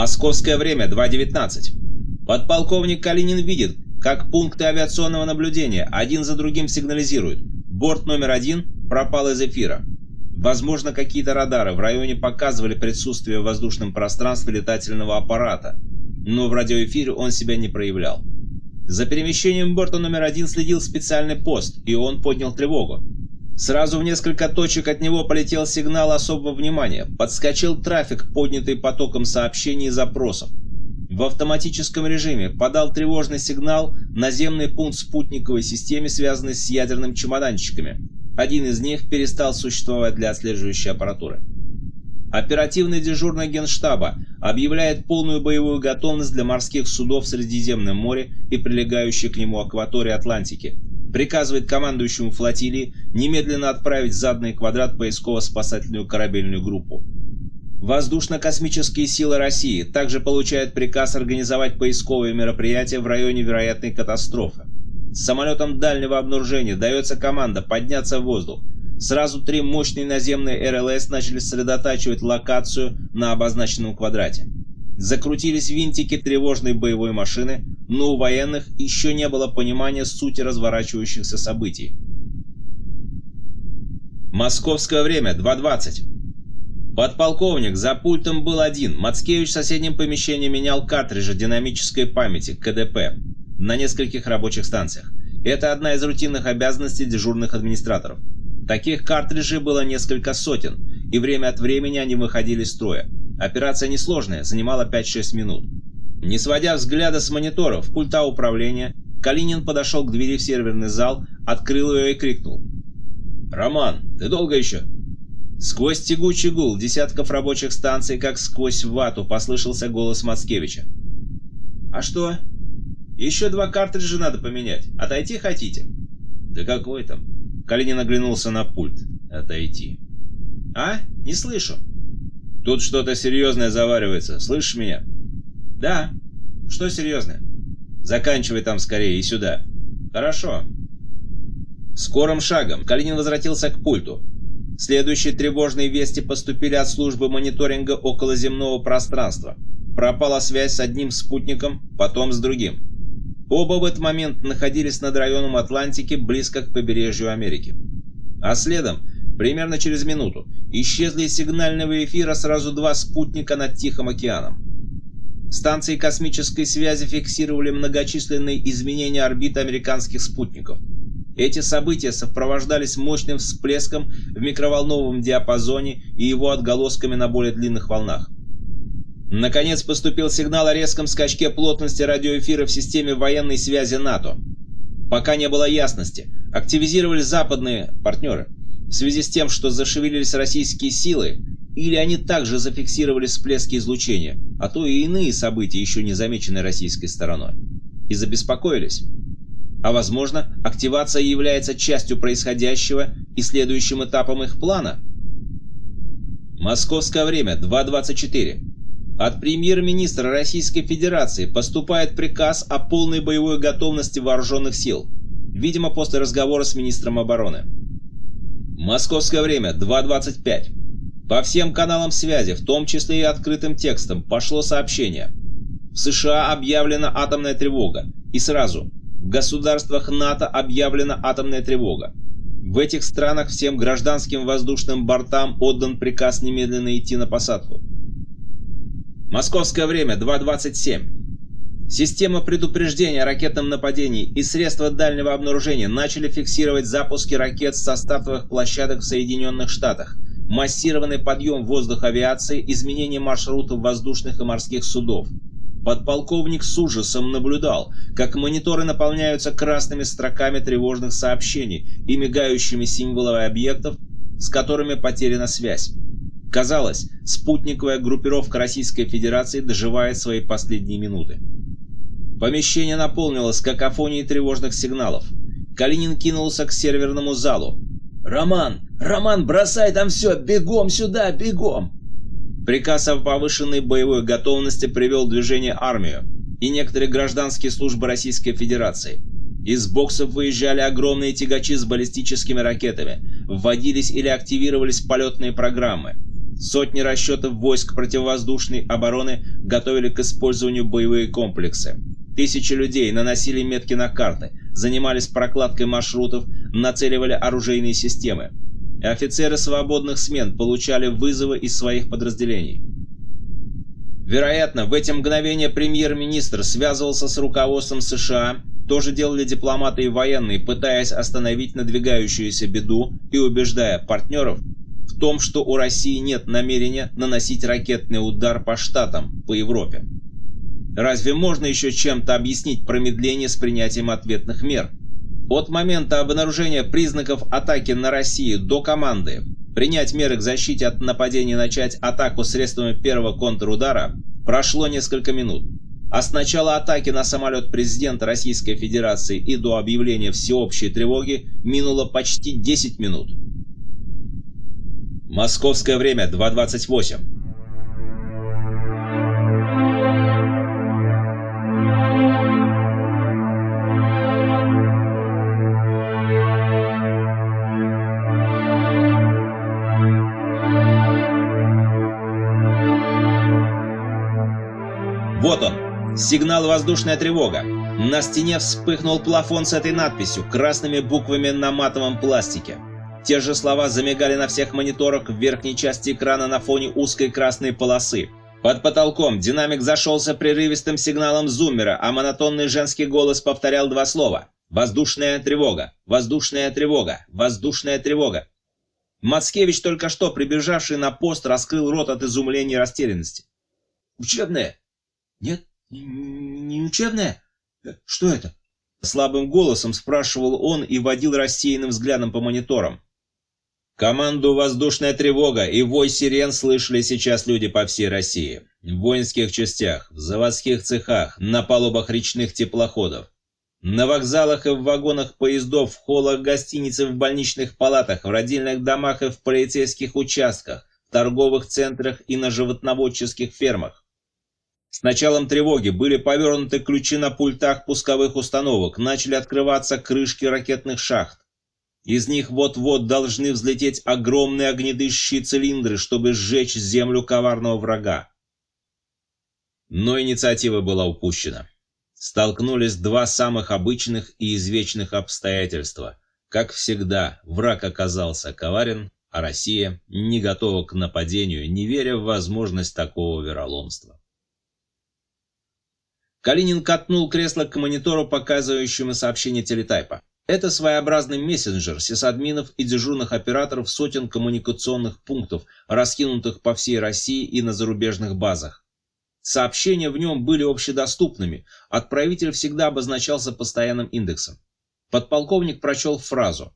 Московское время 2.19. Подполковник Калинин видит, как пункты авиационного наблюдения один за другим сигнализируют. Борт номер один пропал из эфира. Возможно, какие-то радары в районе показывали присутствие в воздушном пространстве летательного аппарата, но в радиоэфире он себя не проявлял. За перемещением борта номер один следил специальный пост, и он поднял тревогу. Сразу в несколько точек от него полетел сигнал особого внимания. Подскочил трафик, поднятый потоком сообщений и запросов. В автоматическом режиме подал тревожный сигнал наземный пункт спутниковой системы, связанный с ядерными чемоданчиками. Один из них перестал существовать для отслеживающей аппаратуры. Оперативный дежурный генштаба объявляет полную боевую готовность для морских судов в Средиземном море и прилегающей к нему акватории Атлантики приказывает командующему флотилии немедленно отправить заданный квадрат поисково-спасательную корабельную группу. Воздушно-космические силы России также получают приказ организовать поисковые мероприятия в районе вероятной катастрофы. С самолетом дальнего обнаружения дается команда подняться в воздух. Сразу три мощные наземные РЛС начали сосредотачивать локацию на обозначенном квадрате. Закрутились винтики тревожной боевой машины, но у военных еще не было понимания сути разворачивающихся событий. Московское время 2.20. Подполковник за пультом был один. Мацкевич в соседнем помещении менял картриджи динамической памяти, КДП, на нескольких рабочих станциях. Это одна из рутинных обязанностей дежурных администраторов. Таких картриджей было несколько сотен, и время от времени они выходили из строя. Операция несложная, занимала 5-6 минут. Не сводя взгляда с мониторов пульта управления, Калинин подошел к двери в серверный зал, открыл ее и крикнул. «Роман, ты долго еще?» Сквозь тягучий гул десятков рабочих станций, как сквозь вату, послышался голос Мацкевича. «А что? Еще два картриджа надо поменять. Отойти хотите?» «Да какой там?» Калинин оглянулся на пульт. «Отойти». «А? Не слышу». Тут что-то серьезное заваривается. Слышишь меня? Да. Что серьезное? Заканчивай там скорее и сюда. Хорошо. Скорым шагом Калинин возвратился к пульту. Следующие тревожные вести поступили от службы мониторинга околоземного пространства. Пропала связь с одним спутником, потом с другим. Оба в этот момент находились над районом Атлантики, близко к побережью Америки. А следом Примерно через минуту исчезли из сигнального эфира сразу два спутника над Тихим океаном. Станции космической связи фиксировали многочисленные изменения орбит американских спутников. Эти события сопровождались мощным всплеском в микроволновом диапазоне и его отголосками на более длинных волнах. Наконец поступил сигнал о резком скачке плотности радиоэфира в системе военной связи НАТО. Пока не было ясности, активизировали западные партнеры – в связи с тем, что зашевелились российские силы, или они также зафиксировали всплески излучения, а то и иные события, еще не замеченные российской стороной, и забеспокоились. А возможно, активация является частью происходящего и следующим этапом их плана? Московское время 2.24. От премьер-министра Российской Федерации поступает приказ о полной боевой готовности вооруженных сил, видимо, после разговора с министром обороны. Московское время 2.25. По всем каналам связи, в том числе и открытым текстом, пошло сообщение. В США объявлена атомная тревога. И сразу. В государствах НАТО объявлена атомная тревога. В этих странах всем гражданским воздушным бортам отдан приказ немедленно идти на посадку. Московское время 2.27. Система предупреждения о ракетном нападении и средства дальнего обнаружения начали фиксировать запуски ракет со стартовых площадок в Соединенных Штатах, массированный подъем воздуха авиации, изменение маршрутов воздушных и морских судов. Подполковник с ужасом наблюдал, как мониторы наполняются красными строками тревожных сообщений и мигающими символами объектов, с которыми потеряна связь. Казалось, спутниковая группировка Российской Федерации доживает свои последние минуты. Помещение наполнилось какофонией тревожных сигналов. Калинин кинулся к серверному залу. «Роман! Роман, бросай там все! Бегом сюда! Бегом!» Приказ о повышенной боевой готовности привел движение армию и некоторые гражданские службы Российской Федерации. Из боксов выезжали огромные тягачи с баллистическими ракетами, вводились или активировались полетные программы. Сотни расчетов войск противовоздушной обороны готовили к использованию боевые комплексы. Тысячи людей наносили метки на карты, занимались прокладкой маршрутов, нацеливали оружейные системы. И офицеры свободных смен получали вызовы из своих подразделений. Вероятно, в эти мгновения премьер-министр связывался с руководством США, тоже делали дипломаты и военные, пытаясь остановить надвигающуюся беду и убеждая партнеров в том, что у России нет намерения наносить ракетный удар по Штатам, по Европе. Разве можно еще чем-то объяснить промедление с принятием ответных мер? От момента обнаружения признаков атаки на Россию до команды принять меры к защите от нападения и начать атаку средствами первого контрудара прошло несколько минут. А с начала атаки на самолет президента Российской Федерации и до объявления всеобщей тревоги минуло почти 10 минут. Московское время 2.28. сигнал «Воздушная тревога». На стене вспыхнул плафон с этой надписью, красными буквами на матовом пластике. Те же слова замигали на всех мониторах в верхней части экрана на фоне узкой красной полосы. Под потолком динамик зашелся прерывистым сигналом зуммера, а монотонный женский голос повторял два слова. «Воздушная тревога! Воздушная тревога! Воздушная тревога!» Мацкевич, только что прибежавший на пост, раскрыл рот от изумления и растерянности. «Учебная! «Нет, не учебная? Э, что это?» Слабым голосом спрашивал он и водил рассеянным взглядом по мониторам. Команду «Воздушная тревога» и вой сирен слышали сейчас люди по всей России. В воинских частях, в заводских цехах, на палубах речных теплоходов. На вокзалах и в вагонах поездов, в холлах гостиниц и в больничных палатах, в родильных домах и в полицейских участках, в торговых центрах и на животноводческих фермах. С началом тревоги были повернуты ключи на пультах пусковых установок, начали открываться крышки ракетных шахт. Из них вот-вот должны взлететь огромные огнедышащие цилиндры, чтобы сжечь землю коварного врага. Но инициатива была упущена. Столкнулись два самых обычных и извечных обстоятельства. Как всегда, враг оказался коварен, а Россия не готова к нападению, не веря в возможность такого вероломства. Калинин катнул кресло к монитору, показывающему сообщение телетайпа. Это своеобразный мессенджер сисадминов и дежурных операторов сотен коммуникационных пунктов, раскинутых по всей России и на зарубежных базах. Сообщения в нем были общедоступными, отправитель всегда обозначался постоянным индексом. Подполковник прочел фразу.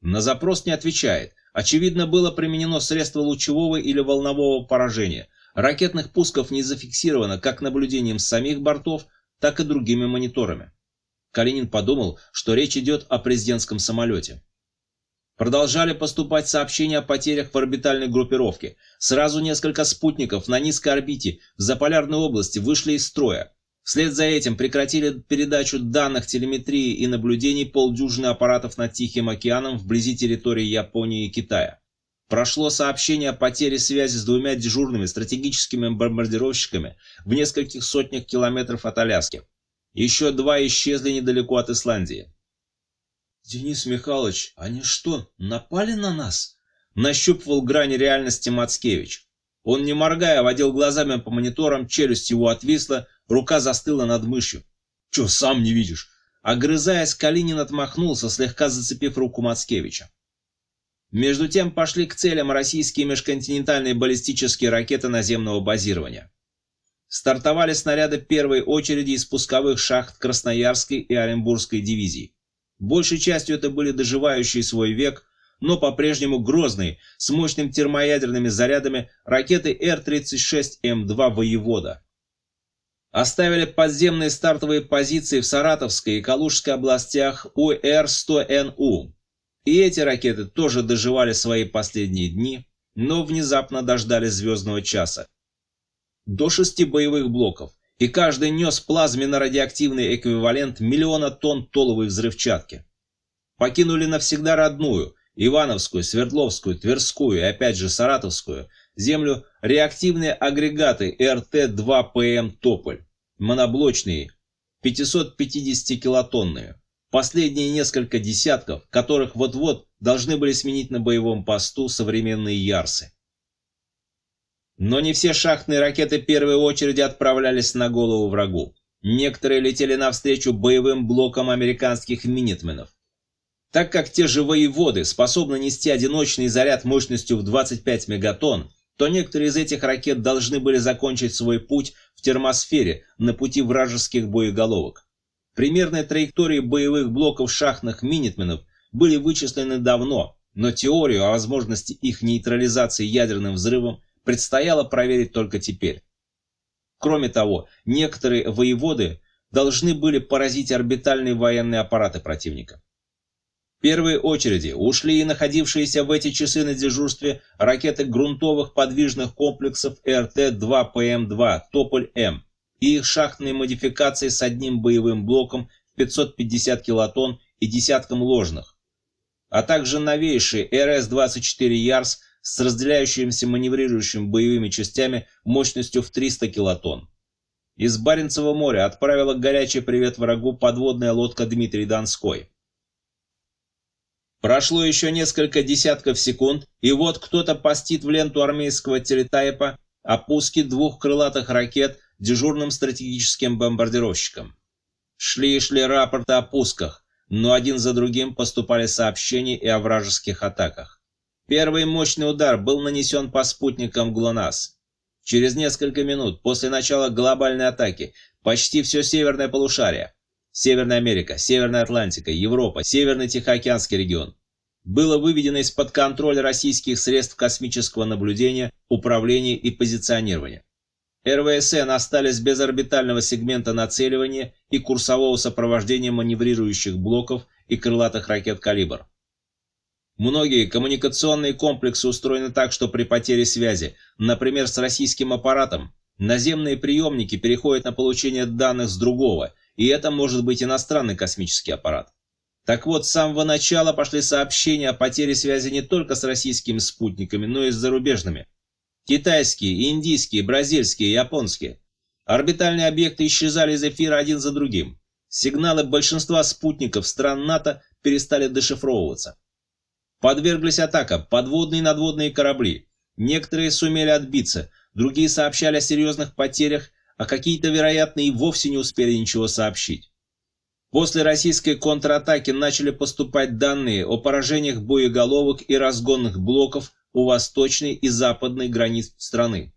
На запрос не отвечает. Очевидно, было применено средство лучевого или волнового поражения. Ракетных пусков не зафиксировано как наблюдением самих бортов, так и другими мониторами. Калинин подумал, что речь идет о президентском самолете. Продолжали поступать сообщения о потерях в орбитальной группировке. Сразу несколько спутников на низкой орбите в Заполярной области вышли из строя. Вслед за этим прекратили передачу данных телеметрии и наблюдений полдюжины аппаратов над Тихим океаном вблизи территории Японии и Китая. Прошло сообщение о потере связи с двумя дежурными стратегическими бомбардировщиками в нескольких сотнях километров от Аляски. Еще два исчезли недалеко от Исландии. «Денис Михайлович, они что, напали на нас?» Нащупывал грани реальности Мацкевич. Он, не моргая, водил глазами по мониторам, челюсть его отвисла, рука застыла над мышью. «Че, сам не видишь?» Огрызаясь, Калинин отмахнулся, слегка зацепив руку Мацкевича. Между тем пошли к целям российские межконтинентальные баллистические ракеты наземного базирования. Стартовали снаряды первой очереди из пусковых шахт Красноярской и Оренбургской дивизий. Большей частью это были доживающие свой век, но по-прежнему грозные, с мощными термоядерными зарядами ракеты Р-36М2 «Воевода». Оставили подземные стартовые позиции в Саратовской и Калужской областях УР-100НУ, и эти ракеты тоже доживали свои последние дни, но внезапно дождались звездного часа. До шести боевых блоков, и каждый нес плазменно-радиоактивный эквивалент миллиона тонн толовой взрывчатки. Покинули навсегда родную, Ивановскую, Свердловскую, Тверскую и опять же Саратовскую, Землю реактивные агрегаты РТ-2ПМ «Тополь», моноблочные, 550-килотонные. Последние несколько десятков, которых вот-вот должны были сменить на боевом посту современные Ярсы. Но не все шахтные ракеты первой очереди отправлялись на голову врагу. Некоторые летели навстречу боевым блокам американских минитменов. Так как те же воеводы способны нести одиночный заряд мощностью в 25 мегатонн, то некоторые из этих ракет должны были закончить свой путь в термосфере на пути вражеских боеголовок. Примерные траектории боевых блоков шахтных минитменов были вычислены давно, но теорию о возможности их нейтрализации ядерным взрывом предстояло проверить только теперь. Кроме того, некоторые воеводы должны были поразить орбитальные военные аппараты противника. В первой очереди ушли и находившиеся в эти часы на дежурстве ракеты грунтовых подвижных комплексов РТ-2ПМ-2 «Тополь-М» и их шахтные модификации с одним боевым блоком в 550 килотонн и десятком ложных, а также новейший РС-24 «Ярс» с разделяющимися маневрирующими боевыми частями мощностью в 300 килотонн. Из Баренцева моря отправила горячий привет врагу подводная лодка Дмитрий Донской. Прошло еще несколько десятков секунд, и вот кто-то постит в ленту армейского телетайпа о пуске двух крылатых ракет дежурным стратегическим бомбардировщиком. Шли и шли рапорты о пусках, но один за другим поступали сообщения и о вражеских атаках. Первый мощный удар был нанесен по спутникам ГЛОНАСС. Через несколько минут после начала глобальной атаки почти все северное полушарие, Северная Америка, Северная Атлантика, Европа, Северный Тихоокеанский регион, было выведено из-под контроля российских средств космического наблюдения, управления и позиционирования. РВСН остались без орбитального сегмента нацеливания и курсового сопровождения маневрирующих блоков и крылатых ракет «Калибр». Многие коммуникационные комплексы устроены так, что при потере связи, например, с российским аппаратом, наземные приемники переходят на получение данных с другого, и это может быть иностранный космический аппарат. Так вот, с самого начала пошли сообщения о потере связи не только с российскими спутниками, но и с зарубежными. Китайские, индийские, бразильские, японские. Орбитальные объекты исчезали из эфира один за другим. Сигналы большинства спутников стран НАТО перестали дешифровываться. Подверглись атакам подводные и надводные корабли. Некоторые сумели отбиться, другие сообщали о серьезных потерях, а какие-то, вероятно, и вовсе не успели ничего сообщить. После российской контратаки начали поступать данные о поражениях боеголовок и разгонных блоков у восточной и западной границ страны.